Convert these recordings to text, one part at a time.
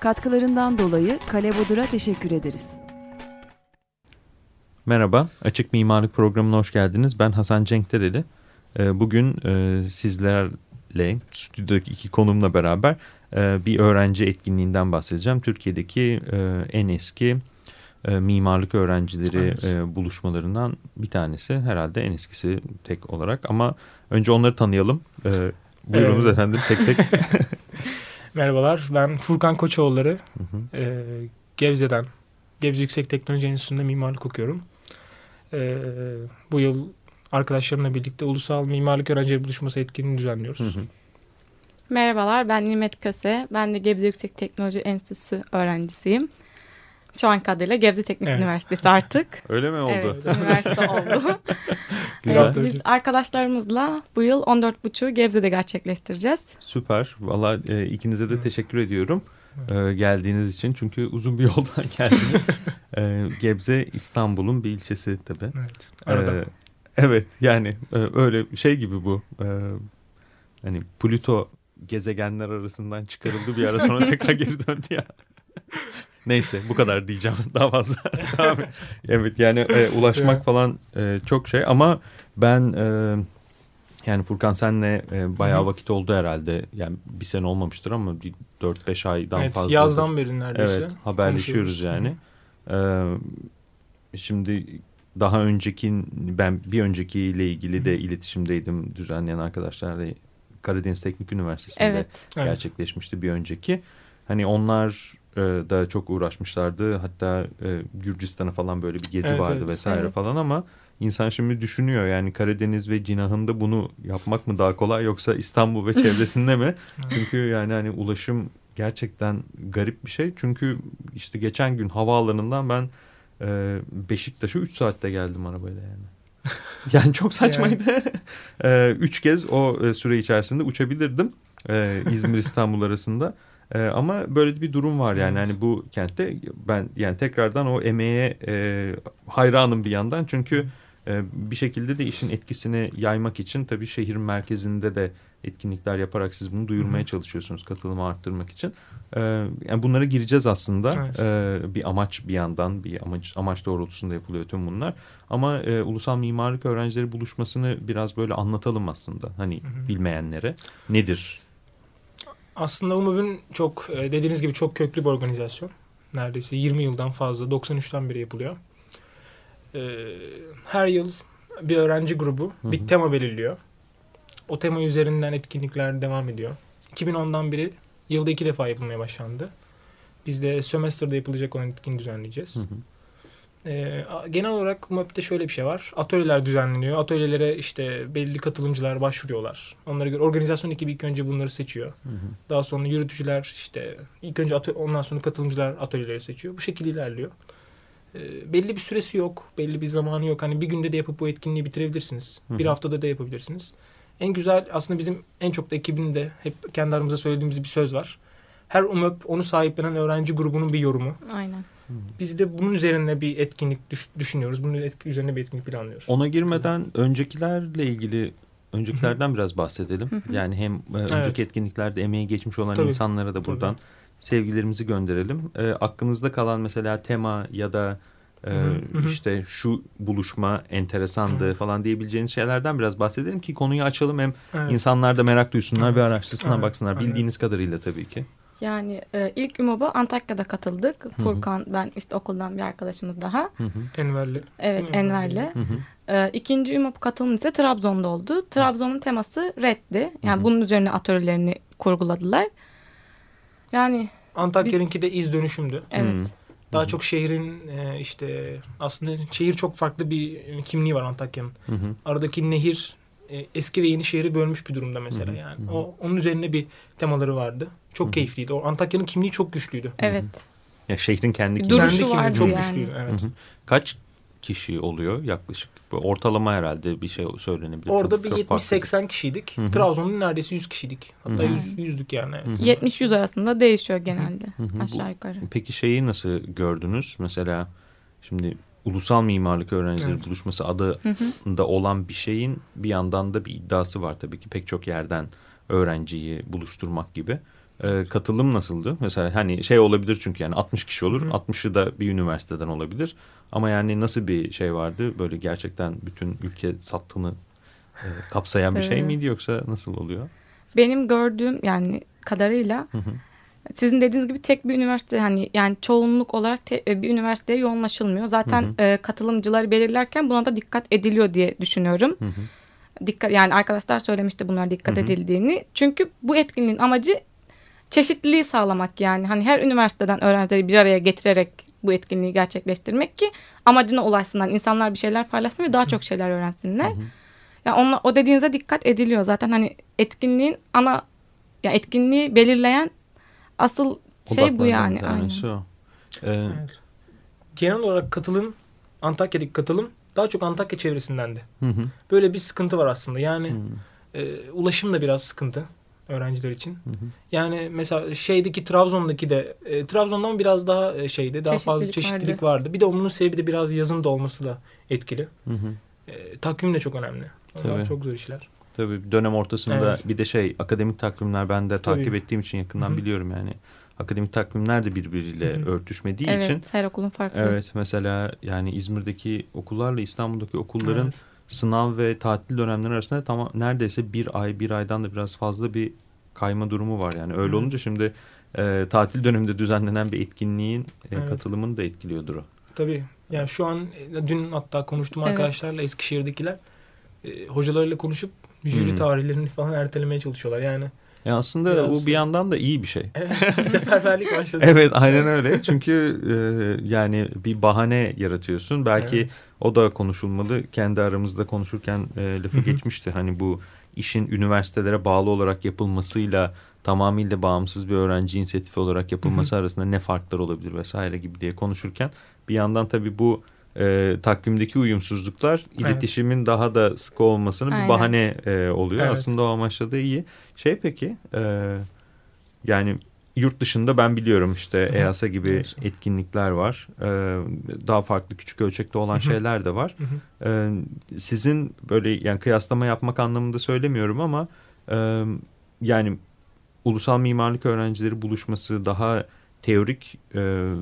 Katkılarından dolayı Kale Bodur'a teşekkür ederiz. Merhaba, Açık Mimarlık Programı'na hoş geldiniz. Ben Hasan Cenkdereli. Ee, bugün e, sizlerle, stüdyodaki iki konumla beraber e, bir öğrenci etkinliğinden bahsedeceğim. Türkiye'deki e, en eski mimarlık öğrencileri evet. buluşmalarından bir tanesi. Herhalde en eskisi tek olarak ama önce onları tanıyalım. Buyurunuz evet. efendim tek tek. Merhabalar, ben Furkan Koçoğulları. Hı hı. E, Gebze'den, Gebze Yüksek Teknoloji Enstitüsü'nde mimarlık okuyorum. E, bu yıl arkadaşlarımla birlikte Ulusal Mimarlık Öğrencileri Buluşması etkinliğini düzenliyoruz. Hı hı. Merhabalar, ben Nimet Köse. Ben de Gebze Yüksek Teknoloji Enstitüsü öğrencisiyim. Şu an adıyla Gebze Teknik evet. Üniversitesi artık. Öyle mi oldu? Evet, üniversite oldu. evet, biz arkadaşlarımızla bu yıl 14.5'u Gebze'de gerçekleştireceğiz. Süper. Valla e, ikinize de teşekkür ediyorum e, geldiğiniz için. Çünkü uzun bir yoldan geldiniz. e, Gebze İstanbul'un bir ilçesi tabii. Evet. Arada. E, evet yani e, öyle şey gibi bu. E, hani Plüto gezegenler arasından çıkarıldı bir ara sonra tekrar geri döndü ya. Neyse bu kadar diyeceğim daha fazla. evet yani e, ulaşmak falan e, çok şey ama ben e, yani Furkan senle e, bayağı vakit oldu herhalde. Yani bir sene olmamıştır ama bir 4-5 aydan evet, fazla. Yazdan beri neredeyse. Evet haberleşiyoruz yani. Ee, şimdi daha önceki ben bir öncekiyle ilgili de iletişimdeydim düzenleyen arkadaşlarla Karadeniz Teknik Üniversitesi'nde evet. gerçekleşmişti bir önceki. Hani onlar e, da çok uğraşmışlardı. Hatta e, Gürcistan'a falan böyle bir gezi evet, vardı evet. vesaire evet. falan ama insan şimdi düşünüyor yani Karadeniz ve Cinah'ında bunu yapmak mı daha kolay yoksa İstanbul ve çevresinde mi? Çünkü yani hani ulaşım gerçekten garip bir şey. Çünkü işte geçen gün havaalanından ben e, Beşiktaş'a 3 saatte geldim arabayla yani. Yani çok saçmaydı. Yani. e, üç kez o e, süre içerisinde uçabilirdim. E, İzmir İstanbul arasında. E, ama böyle bir durum var yani. Hani bu kentte ben yani tekrardan o emeğe e, hayranım bir yandan. Çünkü e, bir şekilde de işin etkisini yaymak için tabii şehir merkezinde de etkinlikler yaparak siz bunu duyurmaya çalışıyorsunuz katılımı arttırmak için. E, yani bunlara gireceğiz aslında. Evet. e, bir amaç bir yandan bir amaç amaç doğrultusunda yapılıyor tüm bunlar. Ama e, ulusal mimarlık öğrencileri buluşmasını biraz böyle anlatalım aslında. Hani hı hı. bilmeyenlere. Nedir aslında UMUB'ün çok e, dediğiniz gibi çok köklü bir organizasyon. Neredeyse 20 yıldan fazla 93'ten beri yapılıyor. E, her yıl bir öğrenci grubu hı hı. bir tema belirliyor. O tema üzerinden etkinlikler devam ediyor. 2010'dan beri yılda iki defa yapılmaya başlandı. Biz de sömestrde yapılacak olan etkinliği düzenleyeceğiz. Hı hı. Ee, genel olarak MÖP'te şöyle bir şey var. Atölyeler düzenleniyor. Atölyelere işte belli katılımcılar başvuruyorlar. Onlara göre organizasyon ekibi ilk önce bunları seçiyor. Hı hı. Daha sonra yürütücüler işte ilk önce atölye, ondan sonra katılımcılar atölyeleri seçiyor. Bu şekilde ilerliyor. Ee, belli bir süresi yok. Belli bir zamanı yok. Hani bir günde de yapıp bu etkinliği bitirebilirsiniz. Hı hı. Bir haftada da yapabilirsiniz. En güzel aslında bizim en çok da ekibin de hep kendi aramızda söylediğimiz bir söz var. Her UMÖP onu sahiplenen öğrenci grubunun bir yorumu. Aynen. Biz de bunun üzerine bir etkinlik düş düşünüyoruz. Bunun etki, üzerine bir etkinlik planlıyoruz. Ona girmeden öncekilerle ilgili öncekilerden biraz bahsedelim. yani hem e, önceki evet. etkinliklerde emeği geçmiş olan Tabii. insanlara da buradan Tabii. sevgilerimizi gönderelim. E, aklınızda kalan mesela tema ya da e, işte şu buluşma enteresandı falan diyebileceğiniz şeylerden biraz bahsedelim ki konuyu açalım hem evet. insanlar da merak duysunlar ve araştırsınlar evet. baksınlar bildiğiniz kadarıyla tabii ki. Yani e, ilk UMOB'a Antakya'da katıldık. Hı-hı. Furkan, ben işte okuldan bir arkadaşımız daha. Hı-hı. Enverli. Evet, Enverli. E, ikinci UMOB katılım ise Trabzon'da oldu. Trabzon'un teması reddi. Yani Hı-hı. bunun üzerine atölyelerini kurguladılar. Yani Antakya'nınki de iz dönüşümdü. Evet. Hı-hı. Daha Hı-hı. çok şehrin e, işte aslında şehir çok farklı bir kimliği var Antakya'nın. Aradaki nehir e, eski ve yeni şehri bölmüş bir durumda mesela Hı hı, yani. hı. O onun üzerine bir temaları vardı. Çok Hı hı. keyifliydi. O Antakya'nın kimliği çok güçlüydü. Evet. Ya şehrin kendi kimliği. duruşu Kendi kimliği vardı çok yani. güçlüydü. Evet. Hı hı. Kaç kişi oluyor yaklaşık? Ortalama herhalde bir şey söylenebilir. Orada Çok- bir çok farklı. 70-80 kişiydik. Trabzon'un neredeyse 100 kişiydik. Hatta Hı hı. 100, 100'lük yani. evet. Hı hı. 70-100 arasında değişiyor genelde. Hı hı. Bu- Aşağı yukarı. Peki şeyi nasıl gördünüz? Mesela şimdi ulusal mimarlık öğrencileri Evet. buluşması adında olan bir şeyin bir yandan da bir iddiası var tabii ki pek çok yerden öğrenciyi buluşturmak gibi. Ee, katılım nasıldı? Mesela hani şey olabilir çünkü yani 60 kişi olur. Hı hı. 60'ı da bir üniversiteden olabilir. Ama yani nasıl bir şey vardı? Böyle gerçekten bütün ülke sattığını e, kapsayan bir şey Evet. miydi yoksa nasıl oluyor? Benim gördüğüm yani kadarıyla Hı hı. Sizin dediğiniz gibi tek bir üniversite hani yani çoğunluk olarak te- e, bir üniversiteye yoğunlaşılmıyor. Zaten Hı e, katılımcıları belirlerken buna da dikkat ediliyor diye düşünüyorum. Hı hı. Dikkat yani arkadaşlar söylemişti bunlar dikkat Hı hı. edildiğini. Çünkü bu etkinliğin amacı çeşitliliği sağlamak yani. Hani her üniversiteden öğrencileri bir araya getirerek bu etkinliği gerçekleştirmek ki amacına ulaşsınlar. İnsanlar bir şeyler paylaşsın ve daha çok şeyler öğrensinler. Hı hı. Ya onla, o dediğinize dikkat ediliyor zaten hani etkinliğin ana ya etkinliği belirleyen asıl şey bu yani. Aynen. o. Ee, Evet. Genel olarak katılım, Antakya'daki katılım daha çok Antakya çevresindendi. hı hı. Böyle bir sıkıntı var aslında. Yani Hı. e, ulaşım da biraz sıkıntı öğrenciler için. Hı hı. Yani mesela şeydeki Trabzon'daki de e, Trabzon'dan biraz daha e, şeydi. Daha fazla Çeşitlilik çeşitlilik vardı. Bir de onun sebebi de biraz yazın da olması da etkili. Hı hı. E, takvim de çok önemli. Onlar Tabii. çok zor işler. Tabii dönem ortasında Evet. bir de şey akademik takvimler ben de Tabii. takip ettiğim için yakından Hı hı. biliyorum yani. Akademik takvimler de birbiriyle Hı hı. örtüşmediği için. Evet her okulun farklı. Evet mesela yani İzmir'deki okullarla İstanbul'daki okulların Evet. sınav ve tatil dönemleri arasında tam neredeyse bir ay bir aydan da biraz fazla bir kayma durumu var yani. Öyle Hı. olunca şimdi e, tatil döneminde düzenlenen bir etkinliğin e, Evet. katılımını da etkiliyordur o. Tabii. Yani şu an e, dün hatta konuştum Evet. arkadaşlarla Eskişehir'dekiler. E, hocalarıyla konuşup jüri Hmm. tarihlerini falan ertelemeye çalışıyorlar. Yani Ya aslında Biraz- bu bir yandan da iyi bir şey. evet, seferberlik başladı. Evet aynen öyle. Çünkü e, yani bir bahane yaratıyorsun. Belki Evet. o da konuşulmalı. Kendi aramızda konuşurken e, lafı Hı hı. geçmişti. Hani bu işin üniversitelere bağlı olarak yapılmasıyla tamamıyla bağımsız bir öğrenci inisiyatifi olarak yapılması arasında ne farklar olabilir vesaire gibi diye konuşurken bir yandan tabii bu e, takvimdeki uyumsuzluklar iletişimin daha da sıkı olmasının bir bahane e, oluyor. Evet. Aslında o amaçla da iyi. Şey peki e, yani yurt dışında ben biliyorum işte Hı hı. EASA gibi Evet. etkinlikler var. E, daha farklı küçük ölçekte olan Hı hı. şeyler de var. Hı hı. E, sizin böyle yani kıyaslama yapmak anlamında söylemiyorum ama e, yani ulusal mimarlık öğrencileri buluşması daha teorik e,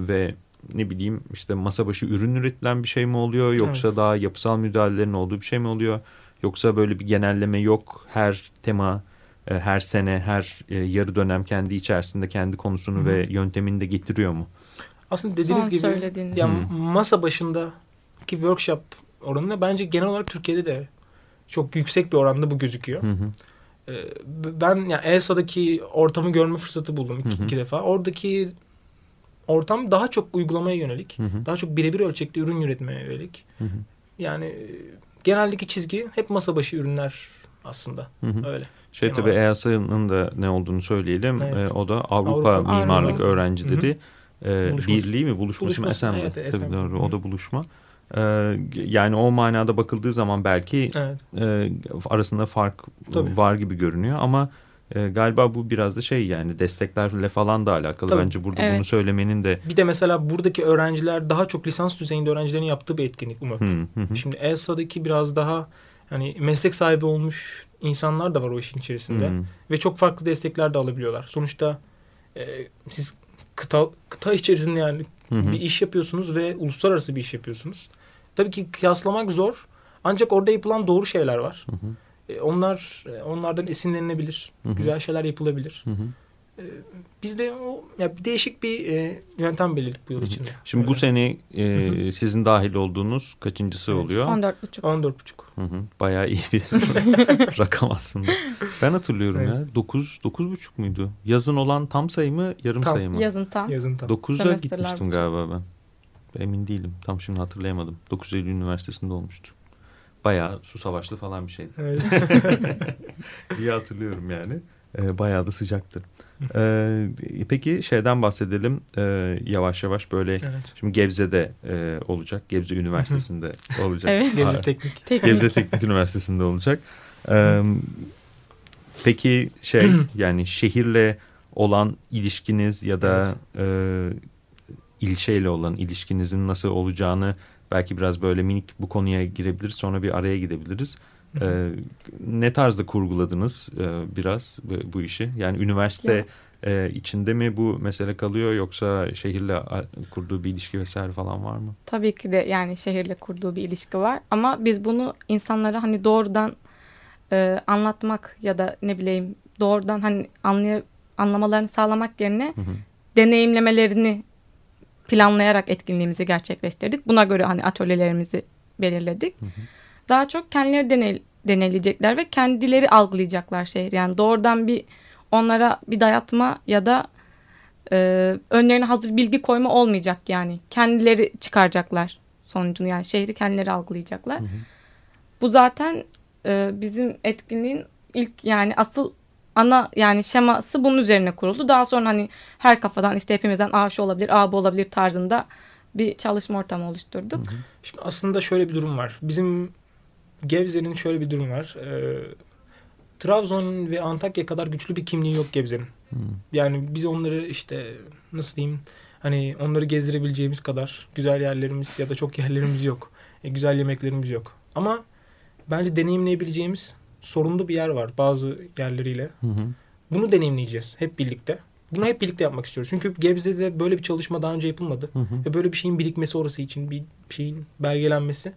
ve ne bileyim işte masa başı ürün üretilen bir şey mi oluyor yoksa Evet. daha yapısal müdahalelerin olduğu bir şey mi oluyor yoksa böyle bir genelleme yok her tema e, her sene her e, yarı dönem kendi içerisinde kendi konusunu Hı hı. ve yöntemini de getiriyor mu? Aslında dediğiniz Son gibi söylediğiniz. ya Hı. masa başındaki workshop oranında bence genel olarak Türkiye'de de çok yüksek bir oranda bu gözüküyor. Hı hı. Ee, ben yani ESA'daki ortamı görme fırsatı buldum iki, Hı hı. iki defa. Oradaki ortam daha çok uygulamaya yönelik. Hı hı. Daha çok birebir ölçekte ürün üretmeye yönelik. Hı hı. Yani e, geneldeki çizgi hep masa başı ürünler aslında. Hı hı. Öyle. Şey tabii. EASA'nın da ne olduğunu söyleyelim. Evet. E, o da Avrupa, Avrupa- Mimarlık Avrupa. Öğrencileri e, Buluşması. Birliği mi? Buluşması, mı? Buluşması, Esen mi? evet, Tabii Esen. doğru. Hı. O da buluşma. E, yani o manada bakıldığı zaman belki Evet. e, arasında fark Tabii. var gibi görünüyor ama e, galiba bu biraz da şey yani desteklerle falan da alakalı. Tabii. Bence burada Evet. bunu söylemenin de Bir de mesela buradaki öğrenciler daha çok lisans düzeyinde öğrencilerin yaptığı bir etkinlik UMÖP. Hı, hı, hı. Şimdi ELSA'daki biraz daha hani meslek sahibi olmuş insanlar da var o işin içerisinde. Hı, Ve çok farklı destekler de alabiliyorlar. Sonuçta e, siz kıta, kıta içerisinde yani hı, hı. bir iş yapıyorsunuz ve uluslararası bir iş yapıyorsunuz. Tabii ki kıyaslamak zor. Ancak orada yapılan doğru şeyler var. Hı hı, E, onlar e, onlardan esinlenilebilir. Hı hı. Güzel şeyler yapılabilir. hı hı. Biz de o ya bir değişik bir e, yöntem belirledik bu yıl içinde. Şimdi bu sene e, sizin dahil olduğunuz kaçıncısı Evet. oluyor? 14,5. 14,5. Hı hı. Bayağı iyi bir rakam aslında. Ben hatırlıyorum Evet. ya. 9 9 buçuk muydu? Yazın olan tam sayı mı, yarım Tam. sayı mı? Yazın tam. Yazın tam. 9'a Semesterler gitmiştim buçuk. galiba ben. Emin değilim. Tam şimdi hatırlayamadım. 9 Eylül Üniversitesi'nde olmuştu. Bayağı su savaşlı falan bir şeydi. Evet. diye hatırlıyorum yani. E, bayağı da sıcaktı. E, peki şeyden bahsedelim e, yavaş yavaş böyle evet. şimdi Gebze'de e, olacak. Gebze Üniversitesi'nde olacak. Evet. Gebze Teknik. Teknik. Gebze Teknik Üniversitesi'nde olacak. E, peki şey yani şehirle olan ilişkiniz ya da e, ilçeyle olan ilişkinizin nasıl olacağını belki biraz böyle minik bu konuya girebiliriz. Sonra bir araya gidebiliriz. E, ne tarzda kurguladınız e, biraz bu, bu işi? Yani üniversite e, içinde mi bu mesele kalıyor yoksa şehirle kurduğu bir ilişki vesaire falan var mı? Tabii ki de yani şehirle kurduğu bir ilişki var. Ama biz bunu insanlara hani doğrudan e, anlatmak ya da ne bileyim doğrudan hani anlay anlamalarını sağlamak yerine Hı hı. deneyimlemelerini planlayarak etkinliğimizi gerçekleştirdik. Buna göre hani atölyelerimizi belirledik. hı. Daha çok kendileri deney, deneyimleyecekler ve kendileri algılayacaklar şehri. Yani doğrudan bir onlara bir dayatma ya da e, önlerine hazır bilgi koyma olmayacak yani. Kendileri çıkaracaklar sonucunu yani şehri kendileri algılayacaklar. Hı hı. Bu zaten e, bizim etkinliğin ilk yani asıl ana yani şeması bunun üzerine kuruldu. Daha sonra hani her kafadan işte hepimizden A şu olabilir, A bu olabilir tarzında bir çalışma ortamı oluşturduk. Şimdi aslında şöyle bir durum var. Bizim Gebze'nin şöyle bir durum var. Ee, Trabzon ve Antakya kadar güçlü bir kimliği yok Gebze'nin. Yani biz onları işte nasıl diyeyim hani onları gezdirebileceğimiz kadar güzel yerlerimiz ya da çok yerlerimiz yok. E, güzel yemeklerimiz yok. Ama bence deneyimleyebileceğimiz sorunlu bir yer var bazı yerleriyle. Hı hı. Bunu deneyimleyeceğiz hep birlikte. Bunu hep birlikte yapmak istiyoruz. Çünkü Gebze'de böyle bir çalışma daha önce yapılmadı. Hı hı. Ve böyle bir şeyin birikmesi orası için bir şeyin belgelenmesi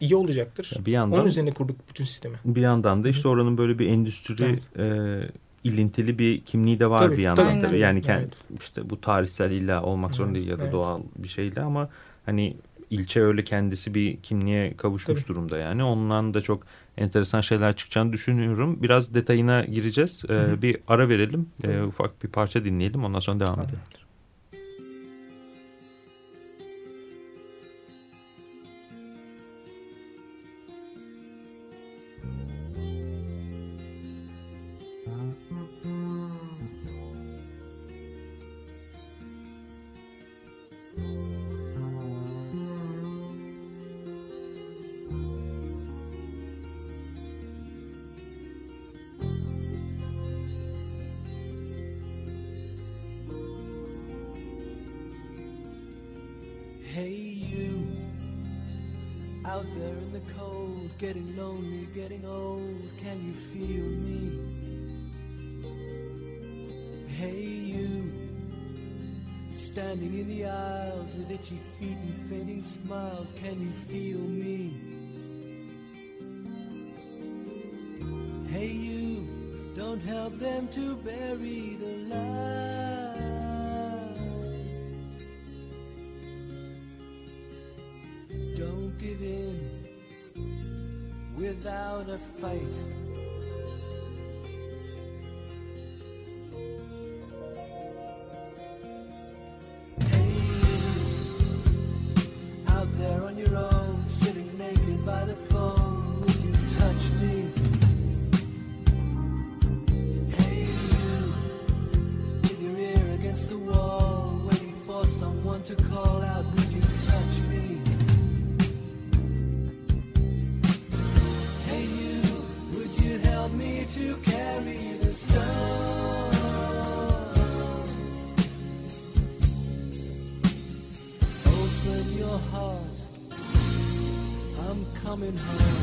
iyi olacaktır. Bir yandan Onun üzerine kurduk bütün sistemi. bir yandan da işte oranın böyle bir endüstri Evet. e, ilintili bir kimliği de var Tabii, bir yandan tabii. tabii. Yani Evet. kend, işte bu tarihsel illa olmak zorunda Evet, değil ya da evet. doğal bir şeyle ama hani ilçe öyle kendisi bir kimliğe kavuşmuş Tabii. durumda yani. Ondan da çok enteresan şeyler çıkacağını düşünüyorum. Biraz detayına gireceğiz. E, hı. bir ara verelim. E, Tabii. ufak bir parça dinleyelim. Ondan sonra devam edelim. Feet and fading smiles. Can you feel me? Hey, you don't help them to bury the light. Don't give in without a fight. To carry the stone? Open your heart, I'm coming home.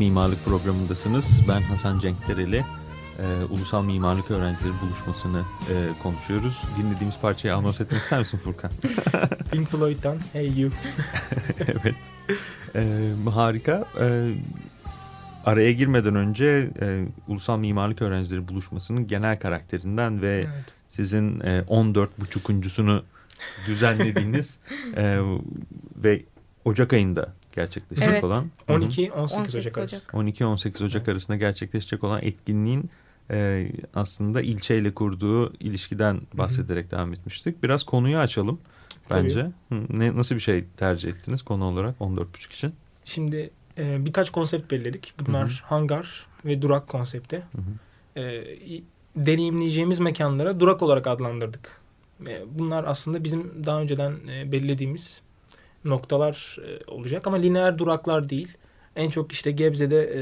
Açık Mimarlık programındasınız. Ben Hasan Cenk Dereli. Ee, Ulusal Mimarlık Öğrencileri Buluşması'nı e, konuşuyoruz. Dinlediğimiz parçayı anons etmek ister misin Furkan? Pink Floyd'dan Hey You. evet. Ee, harika. Ee, araya girmeden önce e, Ulusal Mimarlık Öğrencileri Buluşması'nın genel karakterinden ve Evet. sizin e, 14 buçukuncusunu düzenlediğiniz e, ve Ocak ayında gerçekleşecek Evet. olan Hı hı. 12-18 18 Ocak arası. Ocak. 12-18 Ocak arasında gerçekleşecek olan etkinliğin e, aslında ilçeyle kurduğu ilişkiden bahsederek devam etmiştik. Biraz konuyu açalım Tabii. bence. Ne, nasıl bir şey tercih ettiniz konu olarak 14.5 için? Şimdi e, birkaç konsept belirledik. Bunlar Hı hı. hangar ve durak konsepti. Hı hı. E, deneyimleyeceğimiz mekanlara durak olarak adlandırdık. E, bunlar aslında bizim daha önceden e, belirlediğimiz noktalar e, olacak ama lineer duraklar değil. En çok işte Gebze'de e,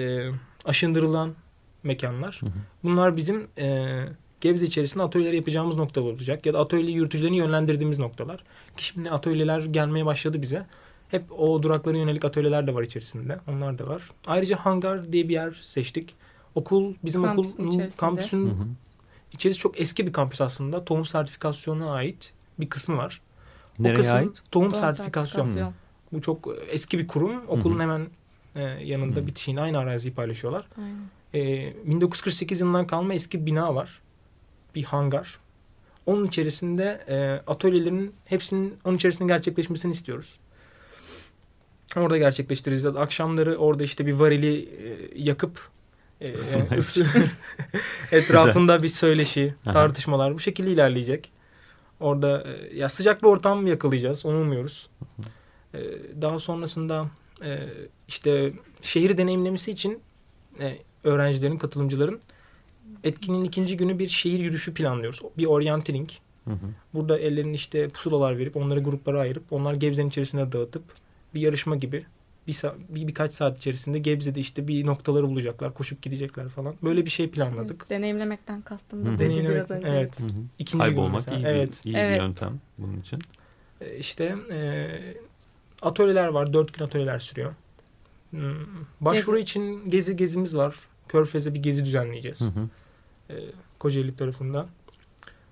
aşındırılan mekanlar. Hı hı. Bunlar bizim e, Gebze içerisinde atölyeler yapacağımız noktalar olacak. Ya da atölye yürütücülerini yönlendirdiğimiz noktalar. Ki şimdi atölyeler gelmeye başladı bize. Hep o duraklara yönelik atölyeler de var içerisinde. Onlar da var. Ayrıca hangar diye bir yer seçtik. Okul, bizim Kampüsün okul içerisinde. kampüsün Hı hı. içerisi çok eski bir kampüs aslında. Tohum sertifikasyonuna ait bir kısmı var. O Nereye kısım ait? tohum Doğum sertifikasyon. sertifikasyon. Bu çok eski bir kurum. Okulun Hı hı. hemen e, yanında Hı. bitişiğinde aynı araziyi paylaşıyorlar. Aynen. E, 1948 yılından kalma eski bir bina var. Bir hangar. Onun içerisinde e, atölyelerin hepsinin onun içerisinde gerçekleşmesini istiyoruz. Orada gerçekleştireceğiz. Akşamları orada işte bir varili e, yakıp e, ısı- etrafında bir söyleşi, Aha. tartışmalar bu şekilde ilerleyecek. Orada e, ya sıcak bir ortam yakalayacağız. Onu umuyoruz. E, daha sonrasında e, işte şehri deneyimlemesi için e, öğrencilerin, katılımcıların etkinliğin ikinci günü bir şehir yürüyüşü planlıyoruz. Bir orienteering. Hı hı. Burada ellerine işte pusulalar verip onları gruplara ayırıp onlar Gebze'nin içerisine dağıtıp bir yarışma gibi bir, bir birkaç saat içerisinde Gebze'de işte bir noktaları bulacaklar, koşup gidecekler falan. Böyle bir şey planladık. Deneyimlemekten kastım da Deneyimlemek, biraz önce. evet. Hı hı. İkinci gün Kaybolmak mesela. iyi, Evet. bir, iyi bir Evet. yöntem bunun için. E, işte e, atölyeler var. Dört gün atölyeler sürüyor. Hmm, Başvuru Gezi. için gezi gezimiz var. Körfez'e bir gezi düzenleyeceğiz. Hı hı. E, Kocaeli tarafından.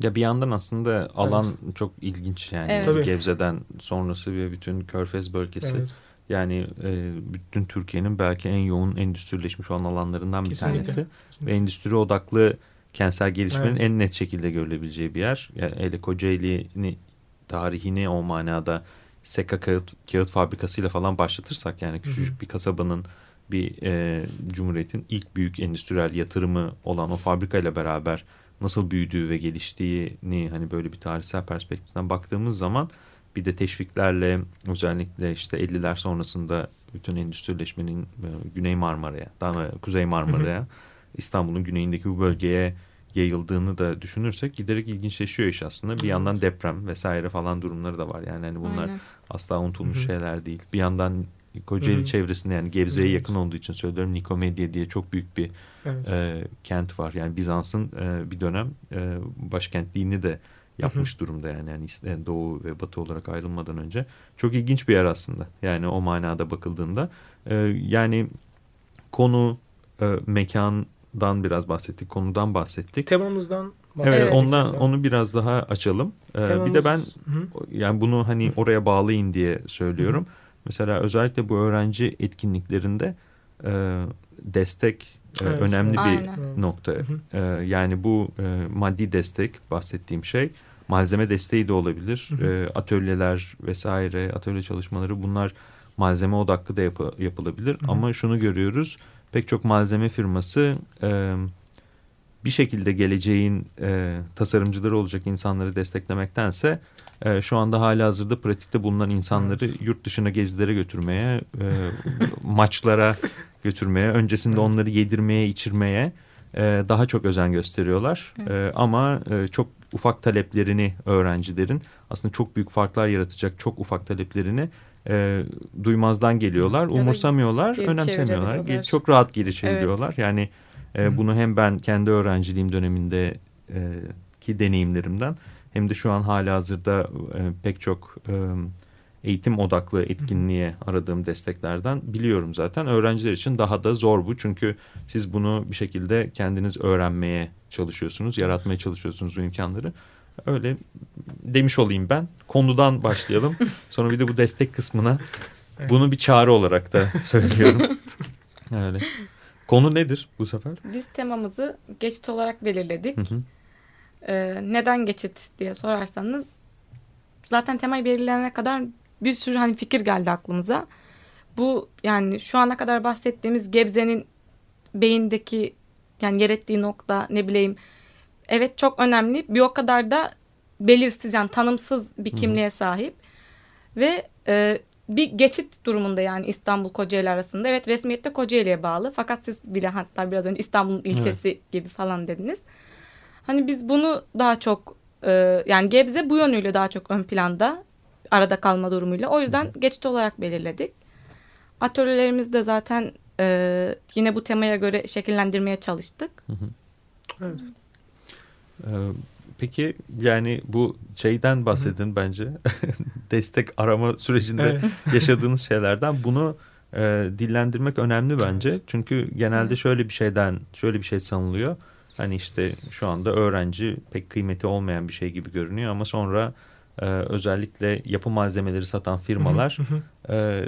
Ya bir yandan aslında alan çok ilginç yani Evet. Tabii. Gebze'den sonrası ve bütün Körfez bölgesi. Evet. Yani e, bütün Türkiye'nin belki en yoğun endüstrileşmiş olan alanlarından bir Kesinlikle. tanesi. Ve endüstri odaklı kentsel gelişmenin Evet. en net şekilde görülebileceği bir yer. Yani hele Kocaeli'ni tarihini o manada Seka kağıt, kağıt fabrikasıyla falan başlatırsak yani küçücük Hı hı. bir kasabanın bir e, cumhuriyetin ilk büyük endüstriyel yatırımı olan o fabrikayla beraber nasıl büyüdüğü ve geliştiğini hani böyle bir tarihsel perspektiften baktığımız zaman bir de teşviklerle özellikle işte 50'ler sonrasında bütün endüstrileşmenin e, Güney Marmara'ya, daha Kuzey Marmara'ya, İstanbul'un güneyindeki bu bölgeye yayıldığını da düşünürsek giderek ilginçleşiyor iş aslında. Bir yandan deprem vesaire falan durumları da var. Yani hani bunlar Aynen. asla unutulmuş Hı hı. şeyler değil. Bir yandan Kocaeli Hı hı. çevresinde yani Gebze'ye yakın olduğu için söylüyorum Nikomedya diye çok büyük bir Evet. e, kent var. Yani Bizans'ın e, bir dönem e, başkentliğini de yapmış durumda yani. yani doğu ve batı olarak ayrılmadan önce. Çok ilginç bir yer aslında. Yani o manada bakıldığında. E, yani konu, e, mekandan biraz bahsettik, konudan bahsettik. Temamızdan Evet, bahsedelim ondan istiyorsan. onu biraz daha açalım. E, bir de ben Hı. yani bunu hani oraya bağlayın diye söylüyorum. Mesela özellikle bu öğrenci etkinliklerinde e, destek e, Evet. önemli bir Aynen. Evet. nokta. Hı hı. E, yani bu e, maddi destek bahsettiğim şey malzeme desteği de olabilir. Hı hı. E, atölyeler vesaire, atölye çalışmaları bunlar malzeme odaklı da yapı- yapılabilir. Hı hı. Ama şunu görüyoruz pek çok malzeme firması e, bir şekilde geleceğin e, tasarımcıları olacak insanları desteklemektense e, şu anda hala hazırda pratikte bulunan insanları yurt dışına gezilere götürmeye, e, maçlara götürmeye, öncesinde Evet. onları yedirmeye, içirmeye e, daha çok özen gösteriyorlar. E, Evet. ama e, çok ufak taleplerini öğrencilerin aslında çok büyük farklar yaratacak çok ufak taleplerini e, duymazdan geliyorlar, umursamıyorlar, geri önemsemiyorlar. çevirebiliyorlar. Ge- Çok rahat geri çeviriyorlar. Yani e, bunu hem ben kendi öğrenciliğim döneminde e, ki deneyimlerimden hem de şu an hala hazırda e, pek çok e, eğitim odaklı etkinliğe aradığım desteklerden biliyorum zaten. Öğrenciler için daha da zor bu çünkü siz bunu bir şekilde kendiniz öğrenmeye çalışıyorsunuz, yaratmaya çalışıyorsunuz bu imkanları. Öyle demiş olayım ben. Konudan başlayalım. Sonra bir de bu destek kısmına bunu bir çağrı olarak da söylüyorum. Öyle. Konu nedir bu sefer? Biz temamızı geçit olarak belirledik. Hı hı. Ee, neden geçit diye sorarsanız zaten temayı belirlenene kadar bir sürü hani fikir geldi aklımıza. Bu yani şu ana kadar bahsettiğimiz Gebze'nin beyindeki yani yer ettiği nokta ne bileyim. Evet çok önemli. Bir o kadar da belirsiz yani tanımsız bir kimliğe sahip. Ve e, bir geçit durumunda yani İstanbul Kocaeli arasında. Evet resmiyette Kocaeli'ye bağlı. Fakat siz bile hatta biraz önce İstanbul'un ilçesi gibi falan dediniz. Hani biz bunu daha çok e, yani Gebze bu yönüyle daha çok ön planda arada kalma durumuyla. O yüzden geçit olarak belirledik. Atölyelerimizi de zaten e, yine bu temaya göre şekillendirmeye çalıştık. Ee, peki yani bu şeyden bahsedin bence. Destek arama sürecinde Evet. yaşadığınız şeylerden bunu e, dillendirmek önemli bence. Çünkü genelde şöyle bir şeyden şöyle bir şey sanılıyor. Hani işte şu anda öğrenci pek kıymeti olmayan bir şey gibi görünüyor ama sonra e, özellikle yapı malzemeleri satan firmalar e,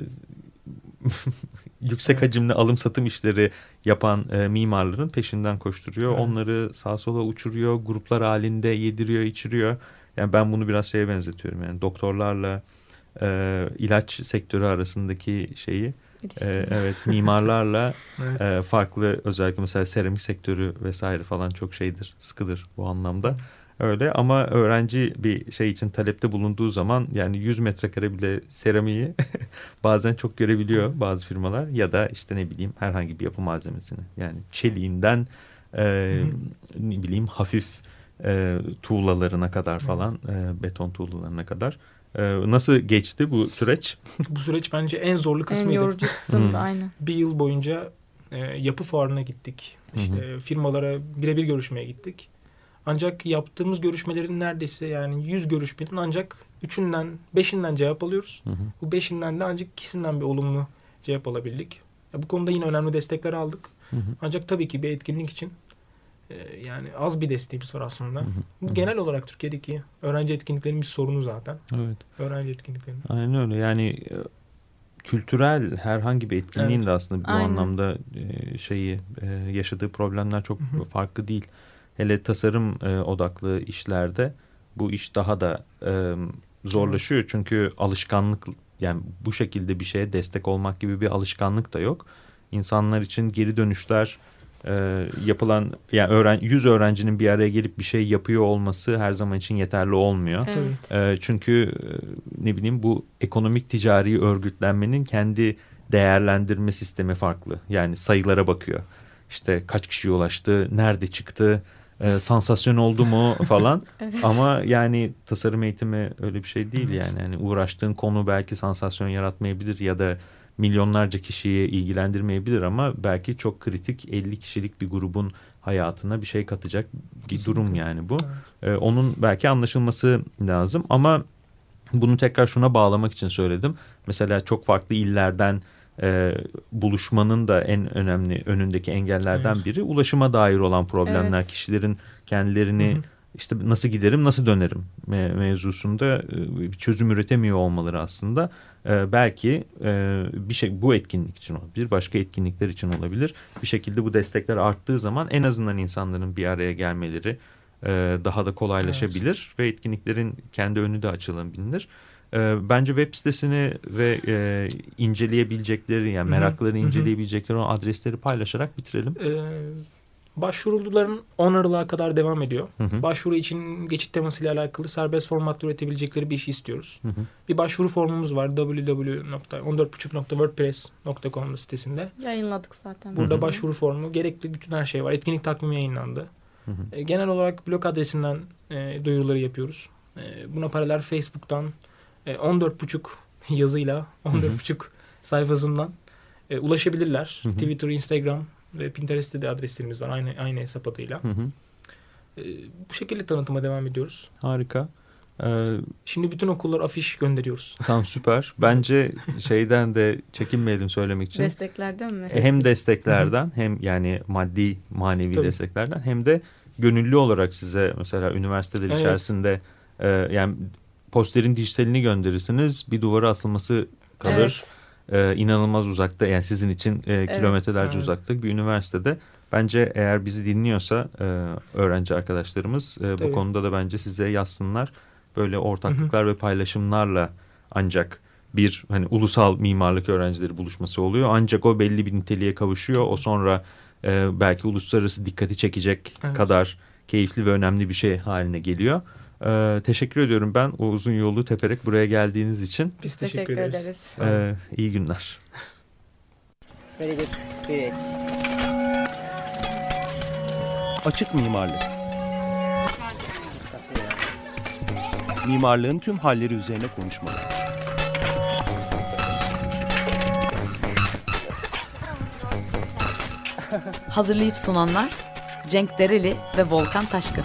yüksek hacimli alım satım işleri yapan e, mimarların peşinden koşturuyor. Evet. Onları sağa sola uçuruyor, gruplar halinde yediriyor, içiriyor. Yani ben bunu biraz şeye benzetiyorum. Yani doktorlarla e, ilaç sektörü arasındaki şeyi e, evet mimarlarla Evet. e, farklı özellikle mesela seramik sektörü vesaire falan çok şeydir, sıkıdır bu anlamda. Öyle ama öğrenci bir şey için talepte bulunduğu zaman yani 100 metrekare bile seramiği bazen çok görebiliyor bazı firmalar ya da işte ne bileyim herhangi bir yapı malzemesini yani çeliğinden e, ne bileyim hafif e, tuğlalarına kadar falan e, beton tuğlalarına kadar. E, nasıl geçti bu süreç? Bu süreç bence en zorlu en kısmıydı. yorucu kısımdı aynen. Bir yıl boyunca e, yapı fuarına gittik. İşte firmalara birebir görüşmeye gittik. Ancak yaptığımız görüşmelerin neredeyse yani 100 görüşmenin ancak üçünden, beşinden cevap alıyoruz. Hı hı. Bu beşinden de ancak ikisinden bir olumlu cevap alabildik. Ya bu konuda yine önemli destekler aldık. Hı hı. Ancak tabii ki bir etkinlik için e, yani az bir desteğimiz var aslında. Hı hı. Bu genel olarak Türkiye'deki öğrenci etkinliklerinin bir sorunu zaten. Evet. Öğrenci etkinliklerinin. Aynen öyle. Yani e, kültürel herhangi bir etkinliğin Evet. de aslında bu Aynen. anlamda e, şeyi e, yaşadığı problemler çok Hı hı. farklı değil. Hele tasarım e, odaklı işlerde bu iş daha da e, zorlaşıyor. Çünkü alışkanlık yani bu şekilde bir şeye destek olmak gibi bir alışkanlık da yok. İnsanlar için geri dönüşler e, yapılan yani öğren 100 öğrencinin bir araya gelip bir şey yapıyor olması her zaman için yeterli olmuyor. Evet. E, çünkü e, ne bileyim bu ekonomik ticari örgütlenmenin kendi değerlendirme sistemi farklı. Yani sayılara bakıyor. İşte kaç kişiye ulaştı, nerede çıktı, e, sansasyon oldu mu falan. Evet. Ama yani tasarım eğitimi öyle bir şey değil Evet. yani. yani. Uğraştığın konu belki sansasyon yaratmayabilir ya da milyonlarca kişiyi ilgilendirmeyebilir ama belki çok kritik 50 kişilik bir grubun hayatına bir şey katacak bir Kesinlikle. durum yani bu. Evet. Ee, onun belki anlaşılması lazım ama bunu tekrar şuna bağlamak için söyledim. Mesela çok farklı illerden e, buluşmanın da en önemli önündeki engellerden Evet. biri ulaşıma dair olan problemler. Evet. Kişilerin kendilerini Hı hı. işte nasıl giderim nasıl dönerim me- mevzusunda e, bir çözüm üretemiyor olmaları aslında e, belki e, bir şey bu etkinlik için olabilir başka etkinlikler için olabilir bir şekilde bu destekler arttığı zaman en azından insanların bir araya gelmeleri e, daha da kolaylaşabilir ve etkinliklerin kendi önü de açılabilir. E, bence web sitesini ve e, inceleyebilecekleri yani hı. inceleyebilecekleri o adresleri paylaşarak bitirelim. Ee, başvuruların 10 Aralık'a kadar devam ediyor. Hı hı. Başvuru için geçit temasıyla alakalı serbest formatta üretebilecekleri bir iş istiyoruz. Hı hı. Bir başvuru formumuz var www.14.5.wordpress.com sitesinde. Yayınladık zaten. Burada Hı hı. başvuru formu gerekli bütün her şey var. Etkinlik takvimi yayınlandı. Hı hı. E, genel olarak blog adresinden e, duyuruları yapıyoruz. E, buna paralel Facebook'tan e, 14.5 yazıyla 14.5 sayfasından e, ulaşabilirler. Hı hı. Twitter, Instagram ve Pinterest'te de adreslerimiz var aynı aynı hesap adıyla. Hı hı. E, bu şekilde tanıtıma devam ediyoruz. Harika. Ee, Şimdi bütün okullar afiş gönderiyoruz. tam süper. Bence şeyden de çekinmeyelim söylemek için. Desteklerden mi? hem desteklerden hem yani maddi manevi Tabii. desteklerden hem de gönüllü olarak size mesela üniversiteler Evet. içerisinde e, yani posterin dijitalini gönderirsiniz bir duvara asılması kalır. Evet. E, inanılmaz uzakta yani sizin için e, kilometrelerce evet. uzaklık bir üniversitede. Bence eğer bizi dinliyorsa e, öğrenci arkadaşlarımız e, bu konuda da bence size yazsınlar. Böyle ortaklıklar ve paylaşımlarla ancak bir hani ulusal mimarlık öğrencileri buluşması oluyor. Ancak o belli bir niteliğe kavuşuyor. O sonra e, belki uluslararası dikkati çekecek Evet. kadar keyifli ve önemli bir şey haline geliyor. E, teşekkür ediyorum ben o uzun yolu teperek buraya geldiğiniz için. Biz teşekkür, Teşekkür ederiz. ederiz. Sağ olun. E, iyi günler. Very good. Great. Açık mimarlık. Mimarlığın tüm halleri üzerine konuşmalar. Hazırlayıp sunanlar Cenk Dereli ve Volkan Taşkın.